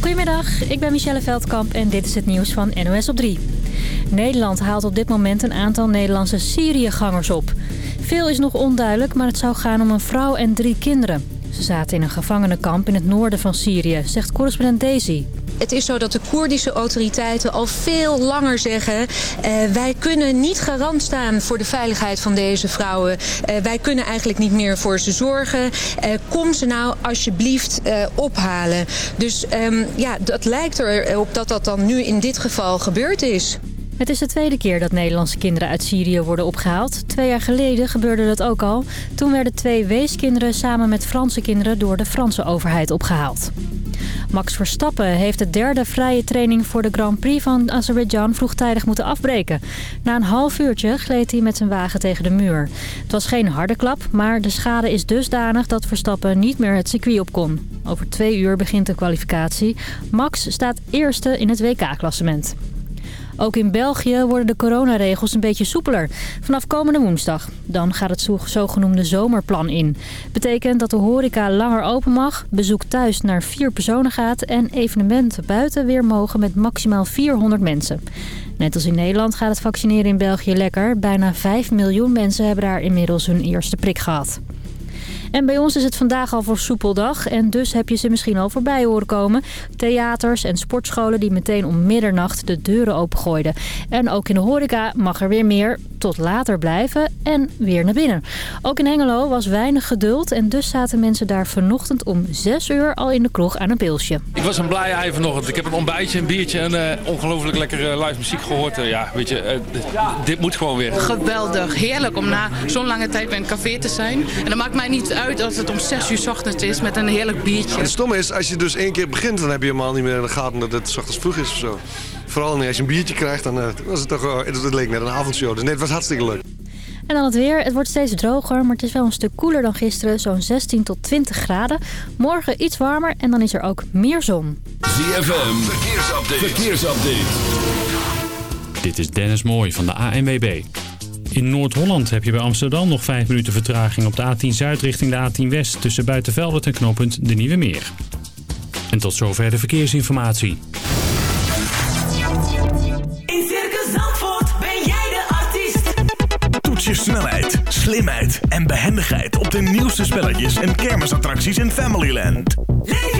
Goedemiddag, ik ben Michelle Veldkamp en dit is het nieuws van NOS op 3. Nederland haalt op dit moment een aantal Nederlandse Syriëgangers op. Veel is nog onduidelijk, maar het zou gaan om een vrouw en drie kinderen. Ze zaten in een gevangenenkamp in het noorden van Syrië, zegt correspondent Daisy. Het is zo dat de Koerdische autoriteiten al veel langer zeggen... Uh, wij kunnen niet garant staan voor de veiligheid van deze vrouwen. Uh, wij kunnen eigenlijk niet meer voor ze zorgen. Uh, kom ze nou alsjeblieft ophalen. Dus um, ja, dat lijkt erop dat dat dan nu in dit geval gebeurd is. Het is de tweede keer dat Nederlandse kinderen uit Syrië worden opgehaald. Twee jaar geleden gebeurde dat ook al. Toen werden twee weeskinderen samen met Franse kinderen door de Franse overheid opgehaald. Max Verstappen heeft de derde vrije training voor de Grand Prix van Azerbeidzjan vroegtijdig moeten afbreken. Na een half uurtje gleed hij met zijn wagen tegen de muur. Het was geen harde klap, maar de schade is dusdanig dat Verstappen niet meer het circuit op kon. Over twee uur begint de kwalificatie. Max staat eerste in het WK-klassement. Ook in België worden de coronaregels een beetje soepeler. Vanaf komende woensdag. Dan gaat het zogenoemde zomerplan in. Betekent dat de horeca langer open mag, bezoek thuis naar vier personen gaat... en evenementen buiten weer mogen met maximaal 400 mensen. Net als in Nederland gaat het vaccineren in België lekker. Bijna 5 miljoen mensen hebben daar inmiddels hun eerste prik gehad. En bij ons is het vandaag al voor soepeldag en dus heb je ze misschien al voorbij horen komen. Theaters en sportscholen die meteen om middernacht de deuren opengooiden. En ook in de horeca mag er weer meer tot later blijven en weer naar binnen. Ook in Hengelo was weinig geduld en dus zaten mensen daar vanochtend om 6 uur al in de kroeg aan een pilsje. Ik was een blij ei vanochtend. Ik heb een ontbijtje, een biertje en uh, ongelooflijk lekkere live muziek gehoord. Uh, ja, weet je, uh, dit moet gewoon weer. Geweldig, heerlijk om na zo'n lange tijd bij een café te zijn. En dat maakt mij niet uit als het om 6 uur s ochtends is met een heerlijk biertje. het stomme is, als je dus één keer begint, dan heb je helemaal niet meer in de gaten dat het s ochtends vroeg is of zo. Vooral als je een biertje krijgt, dan was het toch, uh, het leek net een avondshow. Dus nee, het was hartstikke leuk. En dan het weer. Het wordt steeds droger, maar het is wel een stuk koeler dan gisteren. Zo'n 16 tot 20 graden. Morgen iets warmer en dan is er ook meer zon. ZFM, verkeersupdate. verkeersupdate. Dit is Dennis Mooij van de ANWB. In Noord-Holland heb je bij Amsterdam nog 5 minuten vertraging op de A10 Zuid richting de A10 West... tussen Buitenveldert en knooppunt De Nieuwe Meer. En tot zover de verkeersinformatie. In Circus Zandvoort ben jij de artiest. Toets je snelheid, slimheid en behendigheid op de nieuwste spelletjes en kermisattracties in Familyland. Leef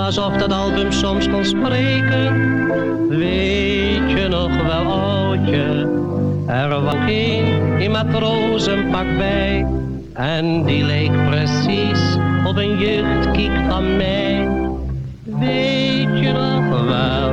Het was of dat album soms kon spreken. Weet je nog wel, oudje? Er was geen in matrozenpak bij. En die leek precies op een jeugdkiek van mij. Weet je nog wel,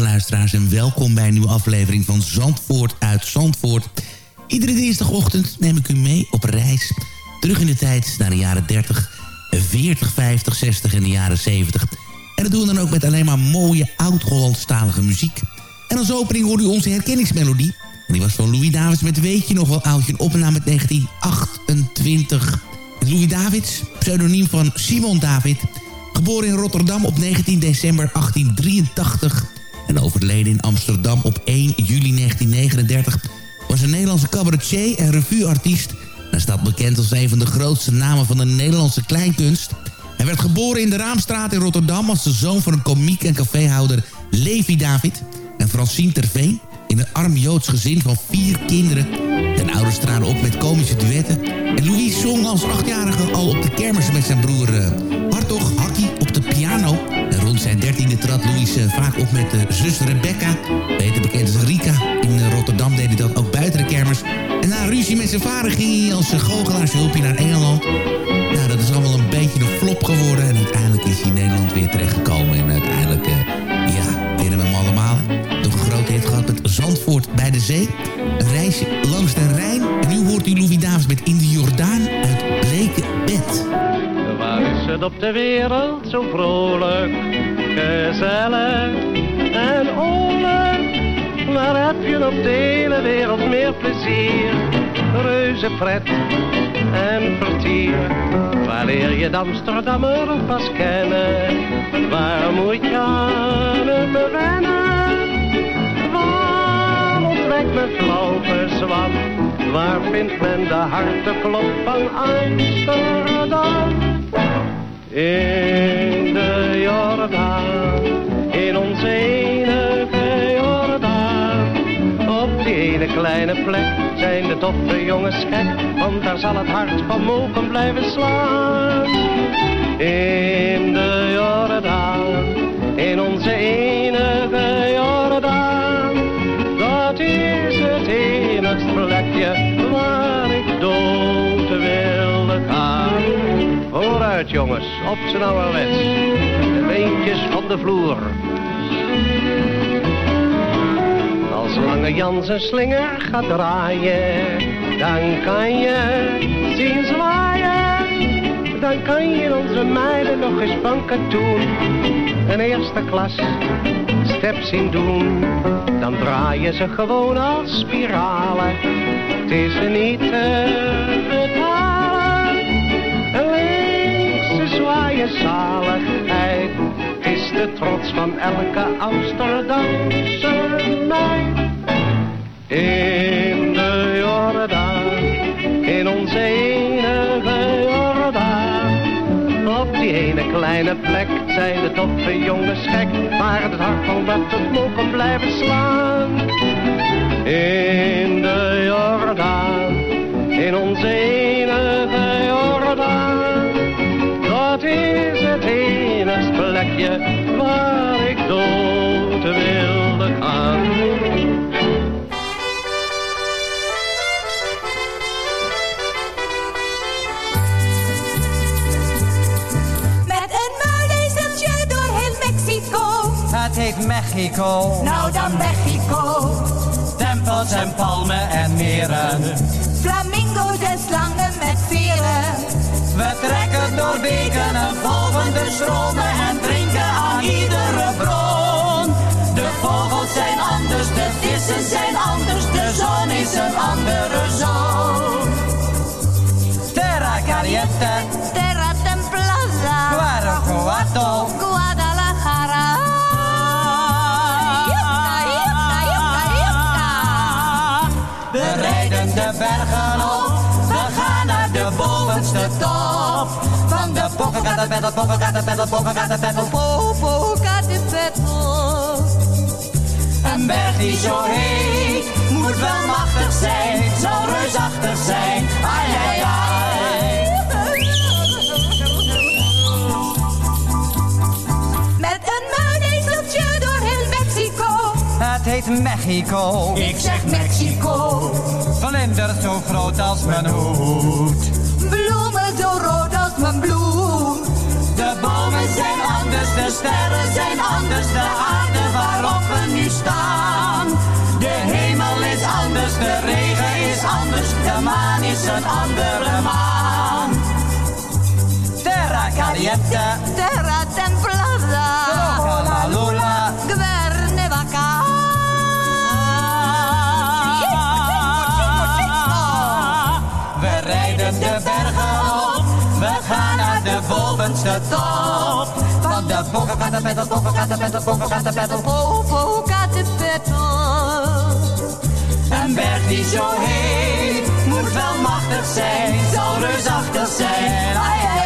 Luisteraars en welkom bij een nieuwe aflevering van Zandvoort uit Zandvoort. Iedere dinsdagochtend neem ik u mee op reis. Terug in de tijd naar de jaren 30, 40, 50, 60 en de jaren 70. En dat doen we dan ook met alleen maar mooie oud-Hollandstalige muziek. En als opening hoorde u onze herkenningsmelodie. En die was van Louis Davids met Weet je nog wel oudje, een opname uit 1928. En Louis Davids, pseudoniem van Simon David... Geboren in Rotterdam op 19 december 1883 en overleden in Amsterdam op 1 juli 1939... was een Nederlandse cabaretier en revueartiest. Hij staat bekend als een van de grootste namen van de Nederlandse kleinkunst. Hij werd geboren in de Raamstraat in Rotterdam... als de zoon van een komiek en caféhouder Levi David en Francine Terveen... in een arm Joods gezin van vier kinderen. Zijn ouders traden op met komische duetten... en Louis zong als achtjarige al op de kermis met zijn broer... eh, Hartog Hakkie op de piano. Zijn dertiende trad Louis eh, vaak op met de zus Rebecca. Beter bekend als Rika. In eh, Rotterdam deed hij dat ook buiten de kermis. En na ruzie met zijn vader ging hij als goochelaarshulpje naar Engeland. Nou, dat is allemaal een beetje een flop geworden. En uiteindelijk is hij in Nederland weer terechtgekomen. En uiteindelijk, eh, ja, kennen we hem allemaal. Nog een grote hit gehad met Bij de zee. Een reisje langs de Rijn. Nu hoort u Louis met In de Jordaan uit Bleke Bed. Waar is het op de wereld zo vrolijk, gezellig en oorlijk? Waar heb je op de hele wereld meer plezier? Reuze pret en vertier. Waar leer je de Amsterdammer pas kennen? Waar moet je aan wennen? Ontdekt men flauw? Waar vindt men de harteklop van Amsterdam? In de Jordaan, in ons enige ene kleine plek zijn de toffe jongens gek, want daar zal het hart van mogen blijven slaan. In de Jordaan, in onze enige Jordaan, Vooruit jongens, op z'n ouderwets, de beentjes van de vloer. Als Lange Jan zijn slinger gaat draaien, dan kan je zien zwaaien. Dan kan je onze meiden nog eens van katoen een eerste klas step zien doen. Dan draaien ze gewoon als spiralen, het is niet te zaligheid, is de trots van elke Amsterdamse meid. In de Jordaan, in onze enige Jordaan. Op die ene kleine plek zijn de toffe jongens gek, maar het hart van dat het mogen blijven slaan. In Mexico. Nou dan Mexico. Tempels en palmen en meren. Flamingo's en slangen met veren. We trekken door beken en volgen de stromen en drinken aan iedere bron. De vogels zijn anders, de vissen zijn anders, de zon is een andere zon. Terra caliente, Terra templada. Guarajuato, bovenste top. Van de Popocatépetl, Popocatépetl, Popocatépetl, Popocatépetl. Een berg die zo heet, moet wel machtig zijn, zal reusachtig zijn. Ai, ai, ai. Met een door heel Mexico. Het heet Mexico. Ik zeg Mexico. Vlinders zo groot als mijn hoed. Bloemen zo rood als mijn bloem. De bomen zijn anders, de sterren zijn anders, de aarde waarop we nu staan. De hemel is anders, de regen is anders, de maan is een andere maan. Terra caliente, Terra templada. Bovenste top. Van de Popocatépetl, Popocatépetl, Popocatépetl, Popocatépetl. Een berg die zo heet, moet wel machtig zijn, zal reusachtig zijn. Ai, ai.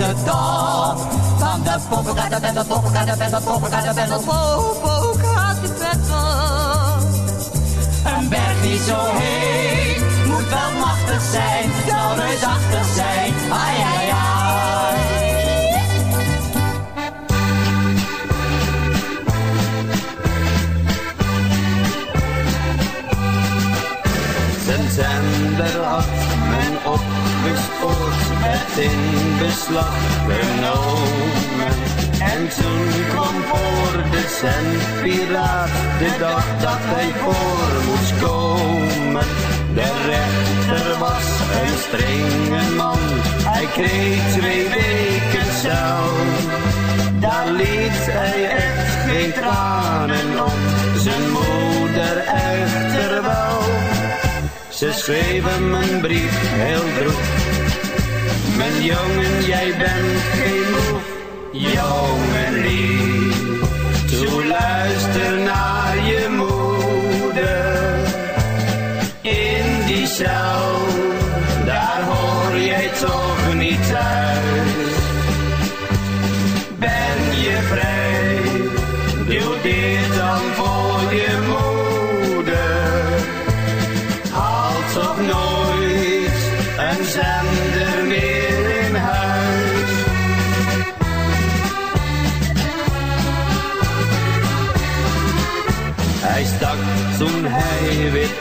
Bovenste top. Van de Popocatépetl, Popocatépetl, Popocatépetl, Popocatépetl. Een berg die zo heet, moet wel machtig zijn, zal reusachtig zijn. Ai, ai, ai. Zijn zender opgespoord, in beslag genomen. En toen kwam voor de zendpiraat de dag dat hij voor moest komen. De rechter was een strenge man, hij kreeg twee weken cel. daar liet hij echt geen tranen om. Zijn moeder echter wel. Ze schreef hem een brief heel droef. Jongen, jij bent geen moef. Jongen lief,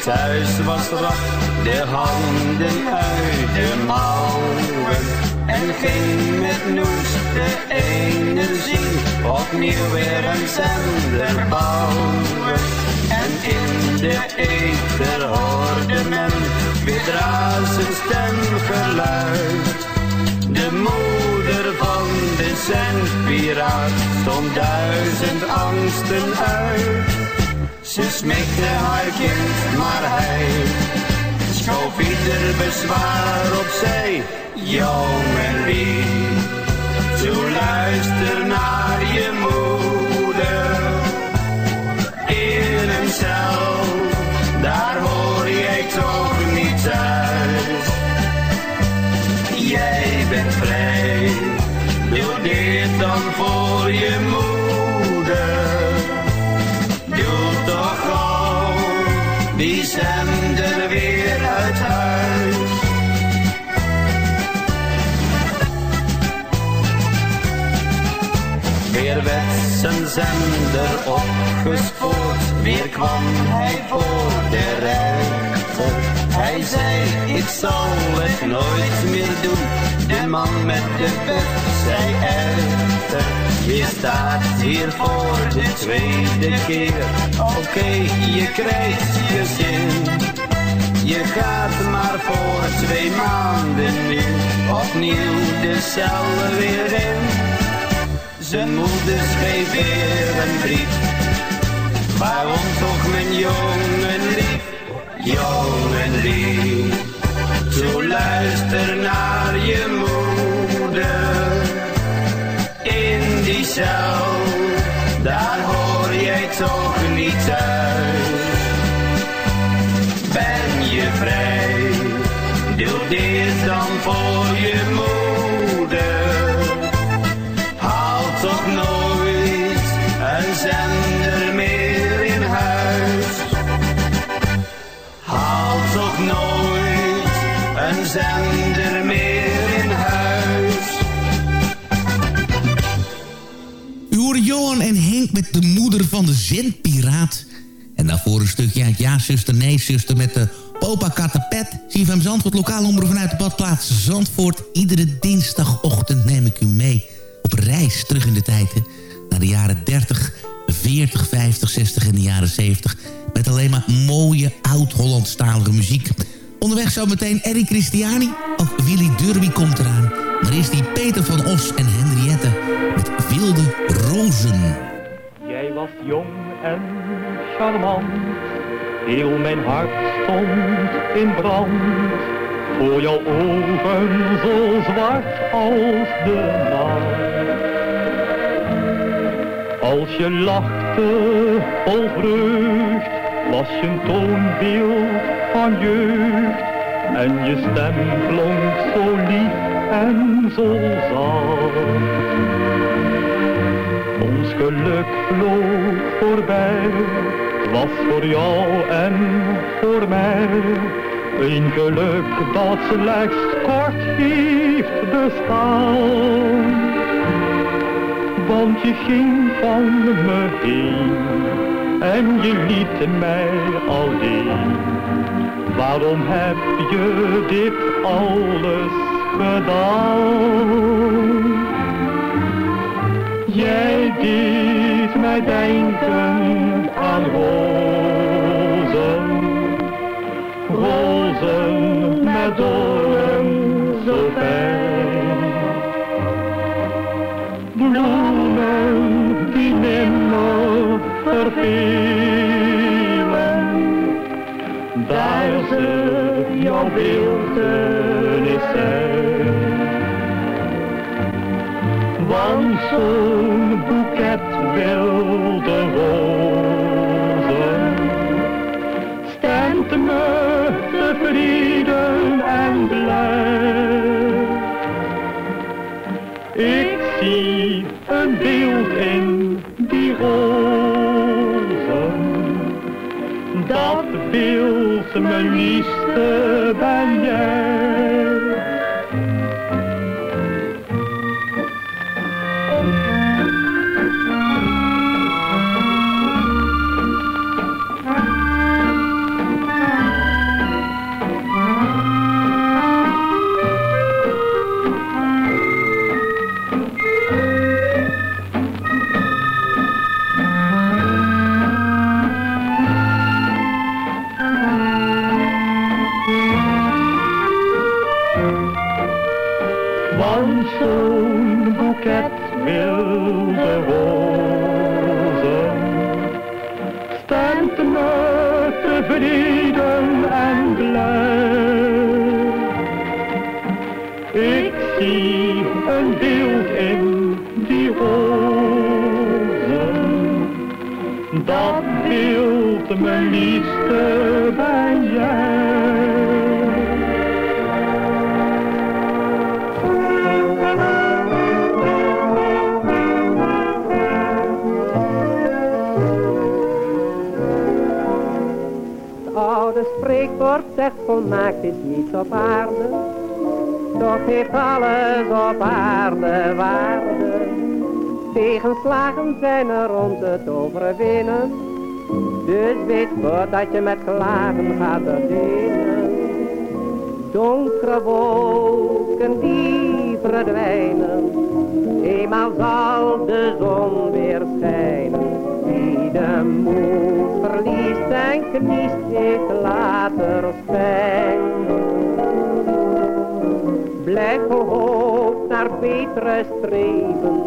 thuis was rak de handen uit de mouwen en ging met Noes de energie opnieuw weer een zender bouwen. En in de ether hoorde men weer zijn stemgeluid. De moeder van de zendpiraat stond duizend angsten uit. Ze smikte haar kind, maar hij schoof ieder bezwaar opzij. Jongen lief, toe luister naar je moeder. In een cel, daar hoor jij toch niet thuis. Jij bent vrij, doe dit dan voor je moeder. Weer werd zijn zender opgespoord, weer kwam hij voor de rechter. Hij zei, ik zal het nooit meer doen. De man met de pet zei echter, je staat hier voor de tweede keer. Oké, je krijgt je zin. Je gaat maar voor twee maanden nu opnieuw de cel weer in. Zijn moeder schreef weer een brief. Waarom toch mijn jongen lief, jongen lief. Zo luister naar je moeder. In die cel, daar hoor jij toch niet thuis. Ben je vrij, doe dit dan voor je Met de moeder van de zendpiraat. En daarvoor een stukje uit Ja, zuster, nee, zuster met de Popa Katapet. CFM Zandvoort, lokaal omroep vanuit de badplaats Zandvoort. Iedere dinsdagochtend neem ik u mee op reis terug in de tijd. hè. Naar de jaren 30, 40, 50, 60 en de jaren 70. Met alleen maar mooie oud-Hollandstalige muziek. Onderweg zometeen Eddie Christiani. Ook Willy Derby komt eraan. Maar eerst die Peter van Os en Henriette met Wilde Rozen. Was jong en charmant, heel mijn hart stond in brand. Voor jouw ogen zo zwart als de nacht. Als je lachte vol vreugd, was je een toonbeeld van jeugd. En je stem klonk zo lief en zo zacht. Ons geluk vloog voorbij, was voor jou en voor mij. Een geluk dat slechts kort heeft bestaan. Want je ging van me heen en je liet mij alleen. Waarom heb je dit alles gedaan? Jij deed mij denken aan rozen, rozen met doren zo fijn. Bloemen die nimmer vervelen, daar ze jouw beelden. Eh, zo'n boeket wilde rozen stemt me tevreden en blij. Ik zie een beeld in die rozen. Dat beeld, mijn liefste, voordat je met klagen gaat beginnen. Donkere wolken die verdwijnen. Eenmaal zal de zon weer schijnen. Wie de moed verliest en kniest, heeft later spijt. Blijf hoop naar betere streven.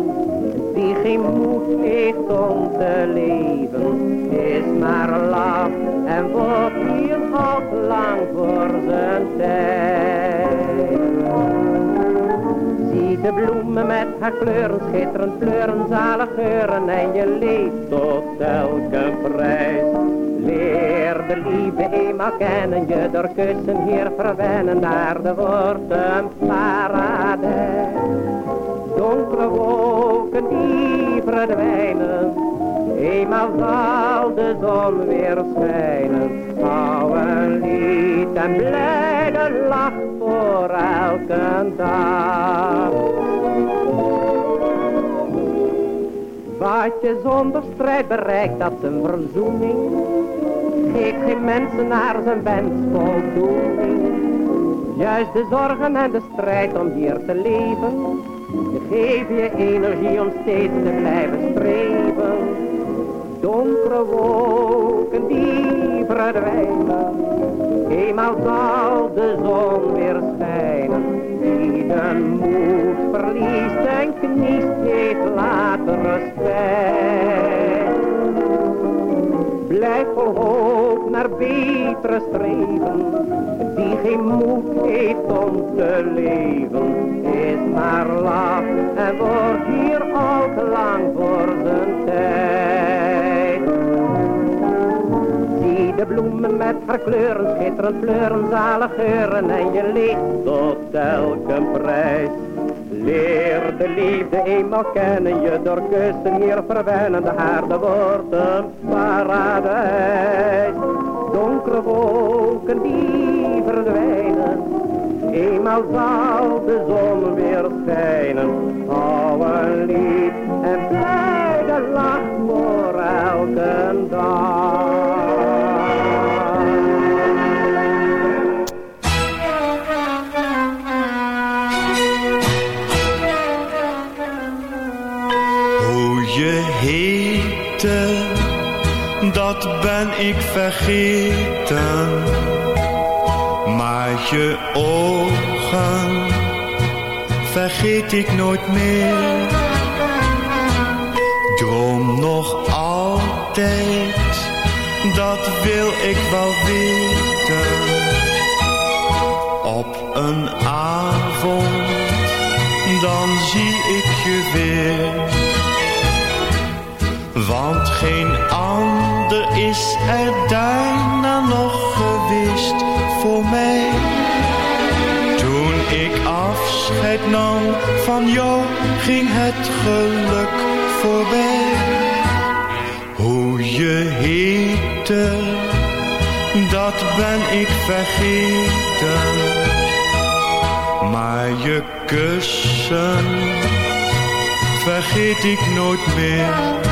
Wie geen moed heeft om te leven, is maar laf haar kleuren, schitterend kleuren, zalig geuren en je leeft tot elke prijs. Leer de liefde eenmaal kennen, je door kussen hier verwennen, naar de wordt een paradijs. Donkere wolken die verdwijnen, eenmaal zal de zon weer schijnen. Hou een lied en blijde lach voor elke dag. Wat zonder strijd bereikt, dat is een verzoening. Geeft geen mensen naar zijn wens voldoening. Juist de zorgen en de strijd om hier te leven, geef je energie om steeds te blijven streven. Donkere wolken die eenmaal zal de zon weer schijnen. Wie de moed verliest en kniest, heeft later respect. Blijf vol hoop naar betere streven. Die geen moed heeft om te leven, is maar laf en wordt hier al te lang voor zijn tijd. Met haar kleuren, schitterend kleuren, zalig geuren en je leeft tot elke prijs. Leer de liefde eenmaal kennen, je door kussen hier verwennen, de aarde wordt paradijs. Donkere wolken die verdwijnen, eenmaal zal de zon weer schijnen. Hou een lied en blijde lach voor elke dag. Vergeten. Maar je ogen vergeet ik nooit meer. Droom nog altijd dat wil ik wel weten. Afscheid nam van jou, ging het geluk voorbij. Hoe je heette, dat ben ik vergeten. Maar je kussen vergeet ik nooit meer.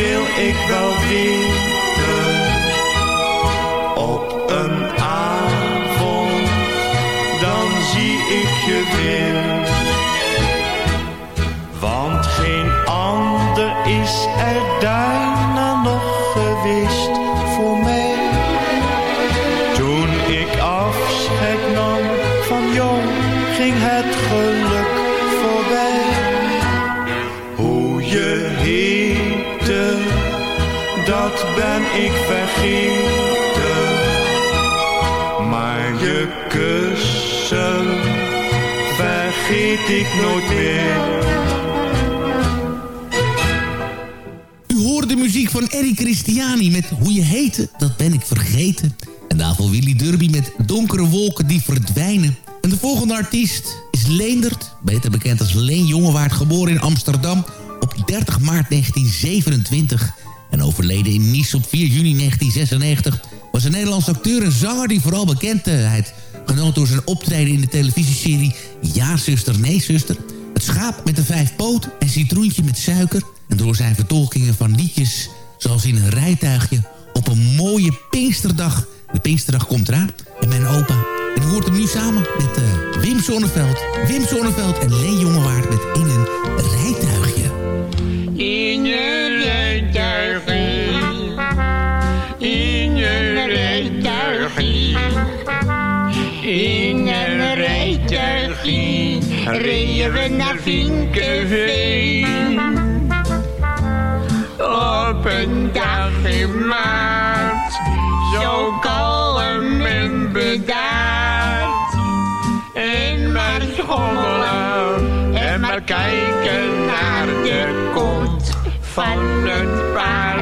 Wil ik wel weten. Op een avond, dan zie ik je weer. Want geen ander is er daarna Maar je kussen vergeet ik nooit meer. U hoorde de muziek van Eric Christiani met Hoe je heette, dat ben ik vergeten. En daarvoor Willy Derby met Donkere wolken die verdwijnen. En de volgende artiest is Leendert, beter bekend als Leen Jongewaard, geboren in Amsterdam op 30 maart 1927 en overleden in Nice op 4 juni 1996... was een Nederlandse acteur en zanger die vooral bekendheid genoot door zijn optreden in de televisieserie Ja zuster, nee zuster... Het schaap met de vijf poten en citroentje met suiker... en door zijn vertolkingen van liedjes zoals in een rijtuigje... op een mooie Pinksterdag. De Pinksterdag komt eraan en mijn opa. En hoort hem nu samen met eh, Wim Sonneveld. Wim Sonneveld en Leen Jongewaard met In een rijtuigje. In een reden we naar Vinkenveen. Op een dag in maart, zo kalm en bedaard. En maar schommelen en maar kijken naar de kont van het paard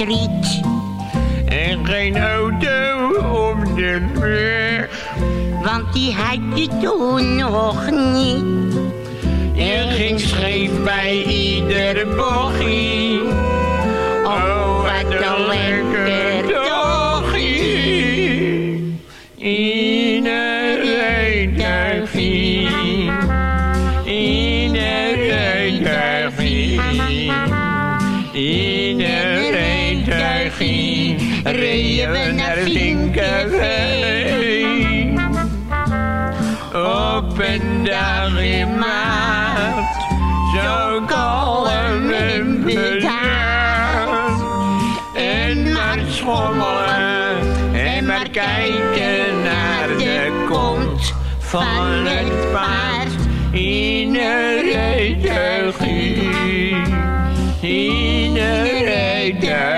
in het riet. En geen auto op de weg. Want die had je toen nog niet. Er ging scheef bij iedere bochtje. Dag in maart. Zo kalm en bedaard. schommelen en maar kijken naar de kont van het paard in een redegie. In een redegie.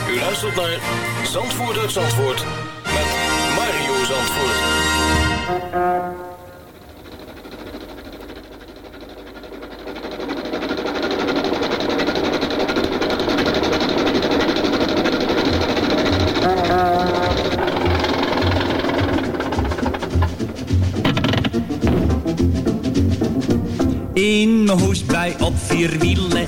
U luistert naar Zandvoort uit Zandvoort met Mario Zandvoort. In mijn hoestbui op vier wielen en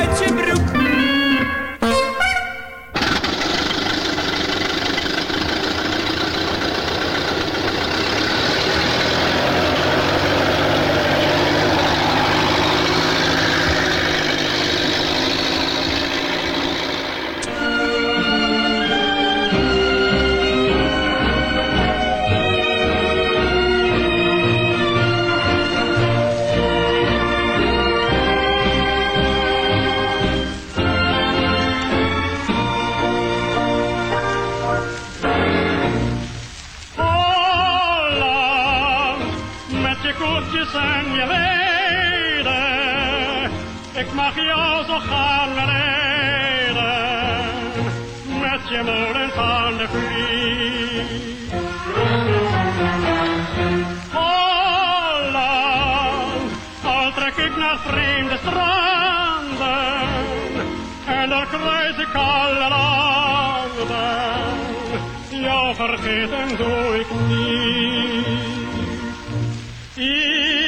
Vergeten doe ik niet.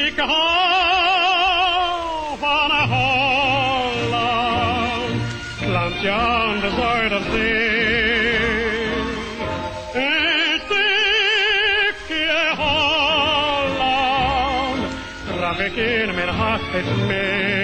Ik hou van Holland, landje aan de Zuiderzee. Een stukje Holland draag ik in mijn hart mee.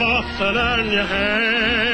Met je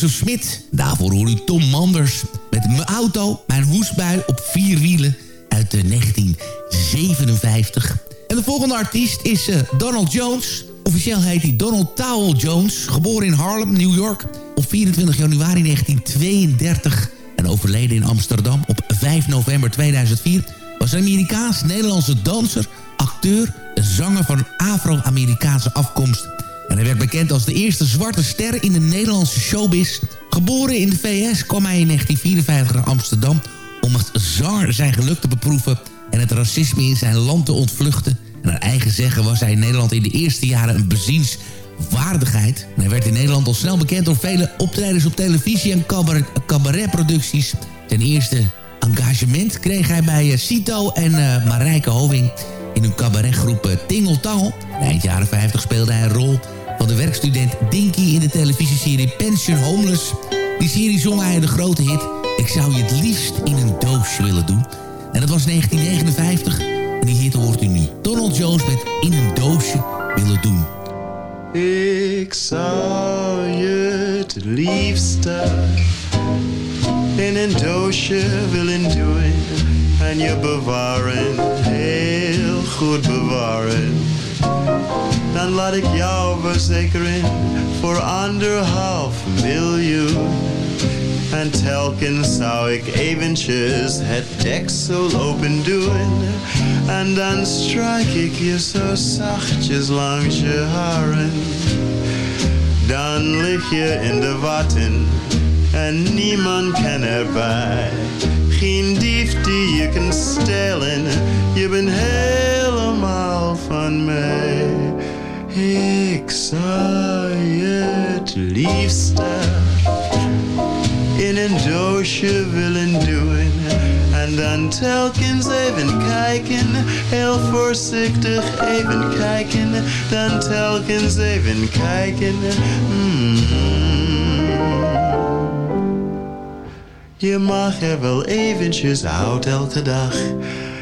Jozef Smit. Daarvoor hoor u Tom Manders met Mijn auto, mijn hoesbui op vier wielen uit eh, 1957. En de volgende artiest is eh, Donald Jones. Officieel heet hij Donald Towell Jones. Geboren in Harlem, New York op 24 januari 1932 en overleden in Amsterdam op 5 november 2004... was een Amerikaans-Nederlandse danser, acteur, zanger van Afro-Amerikaanse afkomst. En hij werd bekend als de eerste zwarte ster in de Nederlandse showbiz. Geboren in de VS kwam hij in 1954 naar Amsterdam... om als zanger zijn geluk te beproeven en het racisme in zijn land te ontvluchten. En naar eigen zeggen was hij in Nederland in de eerste jaren een bezienswaardigheid. En hij werd in Nederland al snel bekend door vele optredens op televisie en cabaret- cabaretproducties. Ten eerste engagement kreeg hij bij eh, Cito en eh, Marijke Hoving in hun cabaretgroep eh, Tingle Tangel. Eind jaren 50 speelde hij een rol van de werkstudent Dinky in de televisieserie Pension Homeless. Die serie zong hij de grote hit Ik zou je het liefst in een doosje willen doen. En dat was 1959 en die hit hoort u nu. Donald Jones met In een doosje willen doen. Ik zou je het liefste in een doosje willen doen en je bewaren, heel goed bewaren. Dan laat ik jou verzekeren voor anderhalf miljoen. En telkens zou ik eventjes het deksel open doen. En dan strijk ik je zo zachtjes langs je haren. Dan lig je in de watten en niemand kan erbij. Geen dief die je kan stelen, je bent helemaal van mij. Ik zou je het liefste in een doosje willen doen. En dan telkens even kijken, heel voorzichtig even kijken. Dan telkens even kijken. Mm. Je mag er wel eventjes uit elke dag.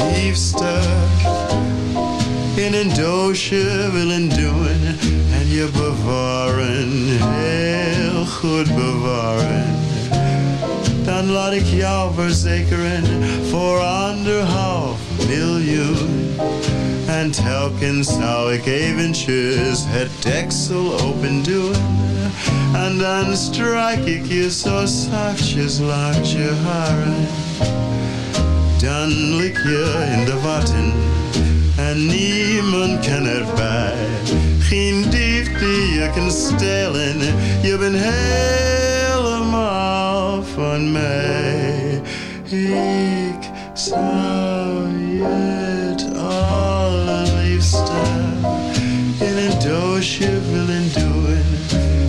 liefste in een doosje willen doen en je bewaren, heel goed bewaren. Dan laat ik jou verzekeren voor anderhalf miljoen. En telkens zou ik eventjes het deksel open doen. En dan strijk ik je zo zachtjes langs je haren. Dan lig je in de watten en niemand kan erbij. Geen dief die je kan stelen, je bent helemaal van mij. Ik zou het allerliefste in een doosje willen doen.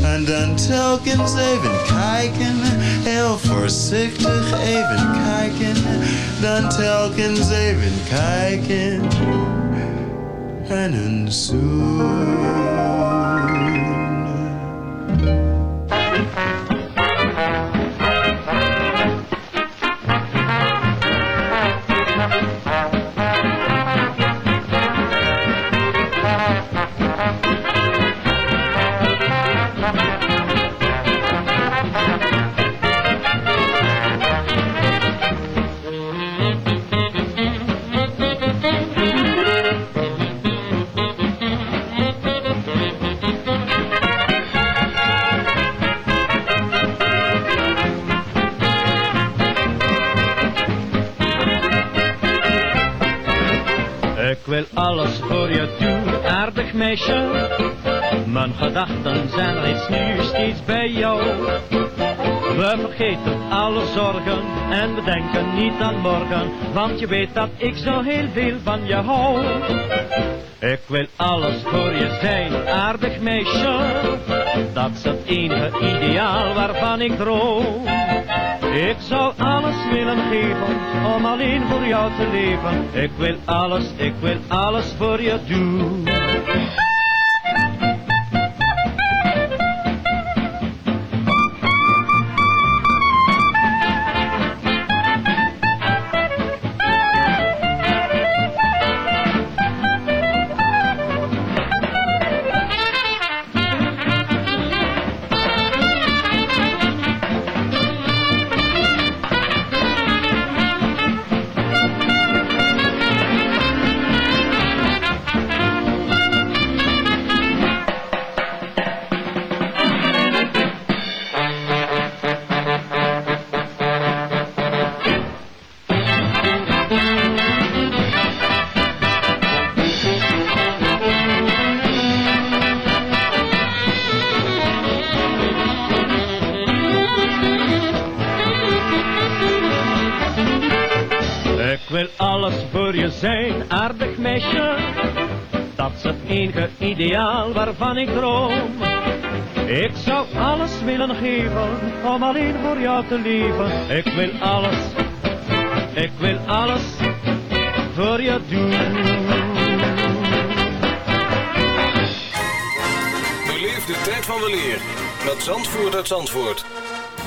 En dan telkens even kijken, heel voorzichtig even kijken. Dan telkens even kijken en een zoen. Gedachten zijn reeds nu steeds bij jou. We vergeten alle zorgen en we denken niet aan morgen, want je weet dat ik zo heel veel van je hou. Ik wil alles voor je zijn, aardig meisje. Dat is het enige ideaal waarvan ik droom. Ik zou alles willen geven om alleen voor jou te leven. Ik wil alles, ik wil alles voor je doen. Wil alles voor je zijn, aardig meisje. Dat is het enige ideaal waarvan ik droom. Ik zou alles willen geven om alleen voor jou te leven. Ik wil alles, ik wil alles voor je doen. Beleef de tijd van weleer met Zandvoort uit Zandvoort.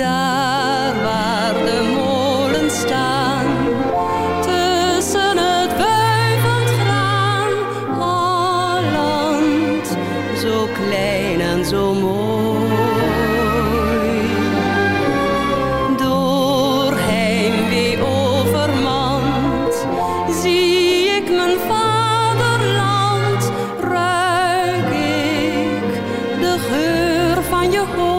Daar waar de molens staan, tussen het wuivend graan, Holland, zo klein en zo mooi. Door heimwee overmand, zie ik mijn vaderland, ruik ik de geur van je.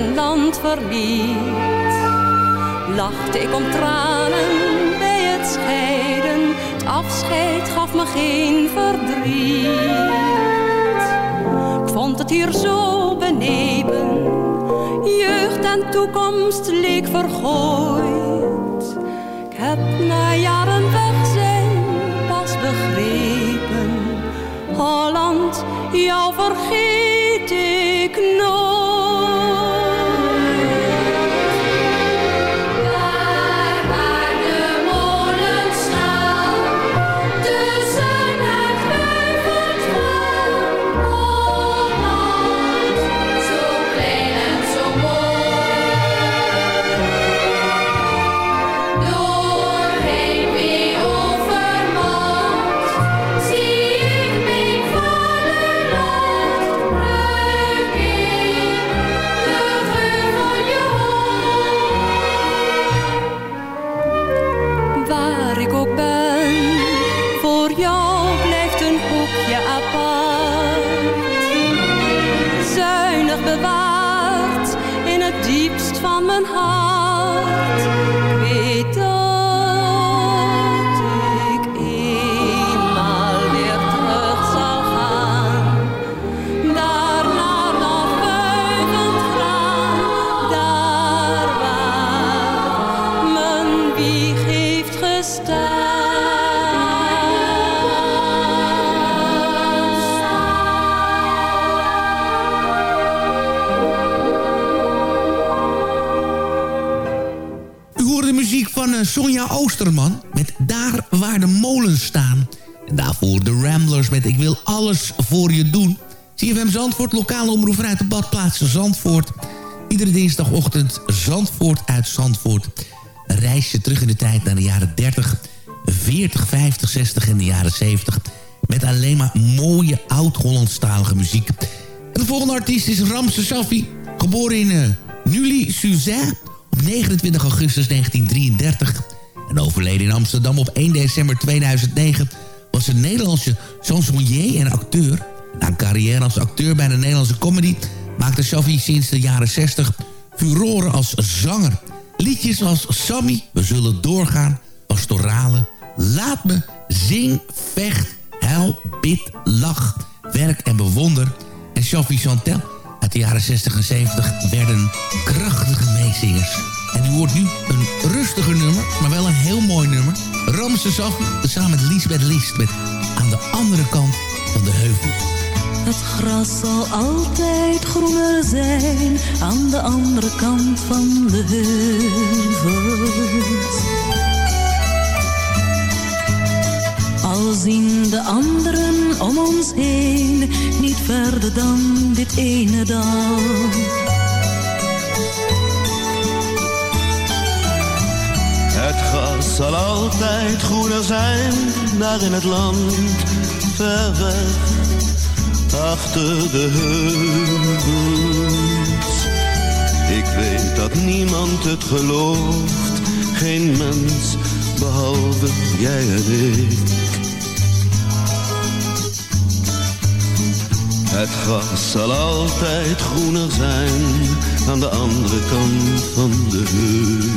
Land verliet, lachte ik om tranen bij het scheiden. Het afscheid gaf me geen verdriet. Ik vond het hier zo benepen, jeugd en toekomst leek vergooid. Ik heb na jaren weg zijn pas begrepen, Holland, jou vergeet ik nooit. Bewaard in het diepst van mijn hart. Ik weet dat eh, Oosterman met Daar waar de molens staan. En daarvoor de Ramblers met Ik wil alles voor je doen. CFM Zandvoort, lokale omroep vanuit de badplaats Zandvoort. Iedere dinsdagochtend Zandvoort uit Zandvoort. Een reisje terug in de tijd naar de jaren 30, 40, 50, 60 en de jaren 70. Met alleen maar mooie oud-Hollandstalige muziek. En de volgende artiest is Ramse Safi. Geboren in uh, Nully Suzanne op 29 augustus 1933. En overleden in Amsterdam op 1 december 2009 was een Nederlandse chansonnier en acteur. Na een carrière als acteur bij de Nederlandse comedy... maakte Shafi sinds de jaren 60 furoren als zanger. Liedjes als Sammy, We Zullen Doorgaan, Pastorale... Laat Me, Zing, Vecht, Huil, Bid, Lach, Werk en Bewonder... en Shafi Chantel uit de jaren 60 en 70 werden krachtige meezingers. En u hoort nu een rustiger nummer, maar wel een heel mooi nummer. Ramse Safi, samen met Lisbeth List met Aan de andere kant van de heuvel. Het gras zal altijd groener zijn aan de andere kant van de heuvels. Al zien de anderen om ons heen niet verder dan dit ene dal. Zal altijd groener zijn, daar in het land, ver weg, achter de heuvels. Ik weet dat niemand het gelooft, geen mens, behalve jij en ik. Het gras zal altijd groener zijn aan de andere kant van de heuvels.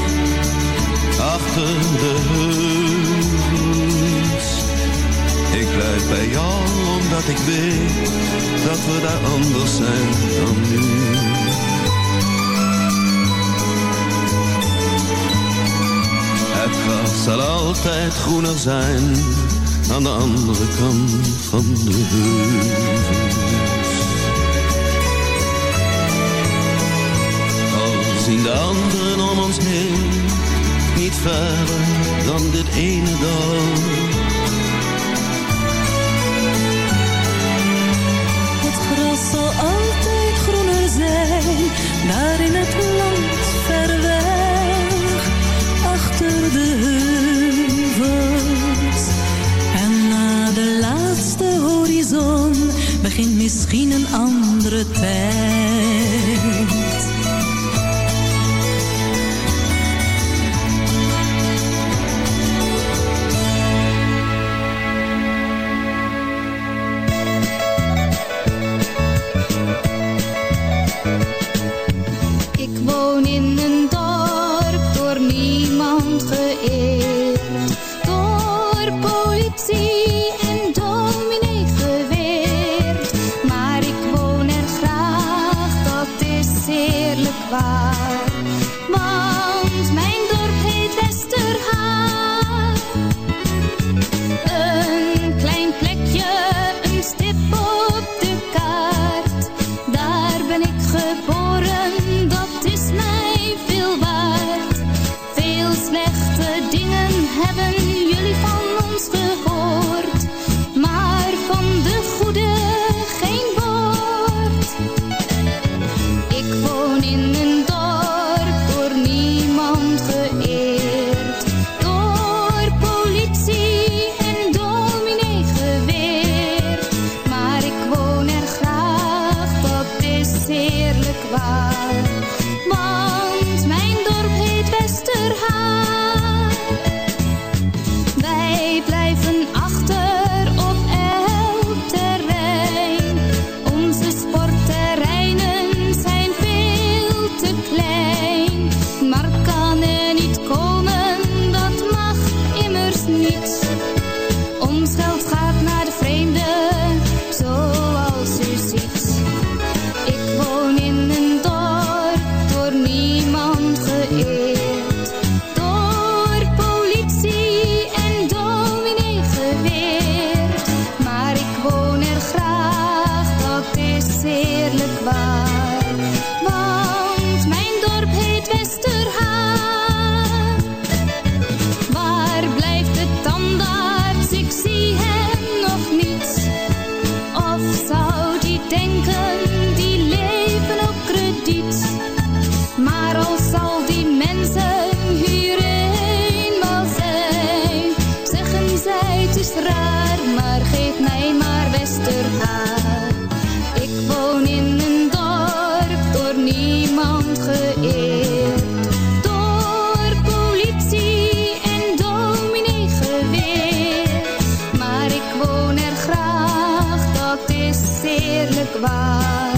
achter de heuvels. Ik blijf bij jou, omdat ik weet, dat we daar anders zijn dan nu. Het gras zal altijd groener zijn, aan de andere kant van de heuvels. Al zien de anderen om ons heen niet verder dan dit ene dal. Het gras zal altijd groener zijn, daar in het land ver weg, achter de heuvels. En na de laatste horizon begint misschien een andere tijd. Slechte dingen hebben jullie van ons gehoord. heerlijk waar.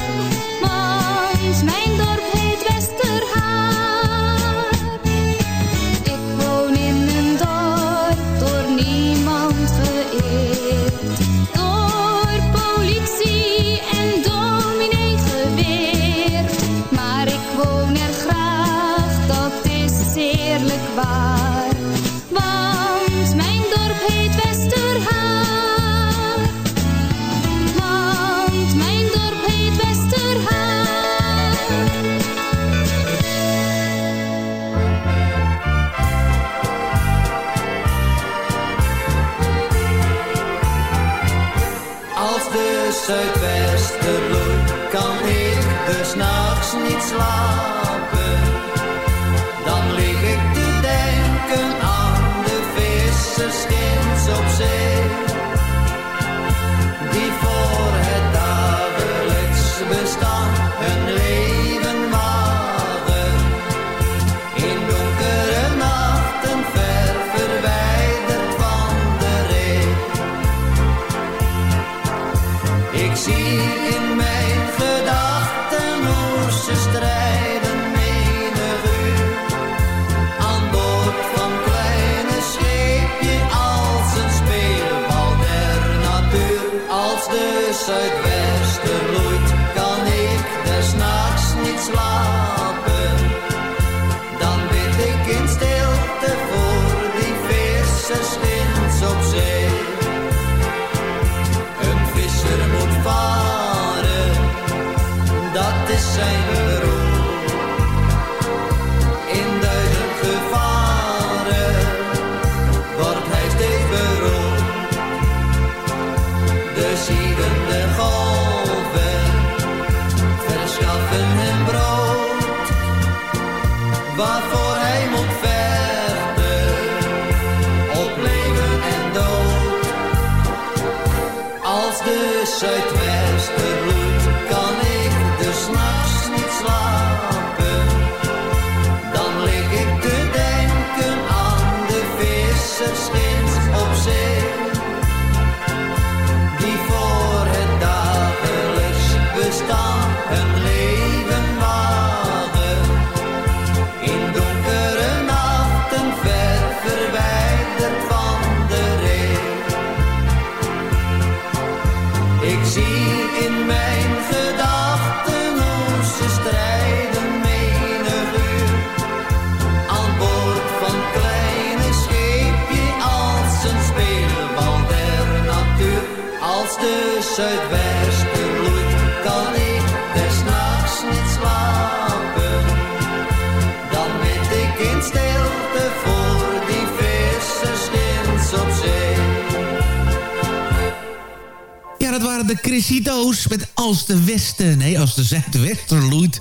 de met Als de Westen. Nee, Als de Zuidwester loeit.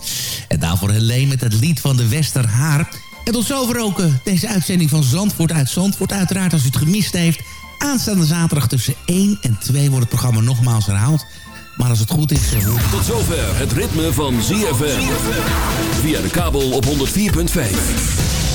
En daarvoor Helene met het lied van de Westerhaar. En tot zover ook eh, deze uitzending van Zandvoort uit Zandvoort. Uiteraard als u het gemist heeft. Aanstaande zaterdag tussen 1 en 2 wordt het programma nogmaals herhaald. Maar als het goed is... Eh, tot zover het ritme van ZFM. Via de kabel op 104.5.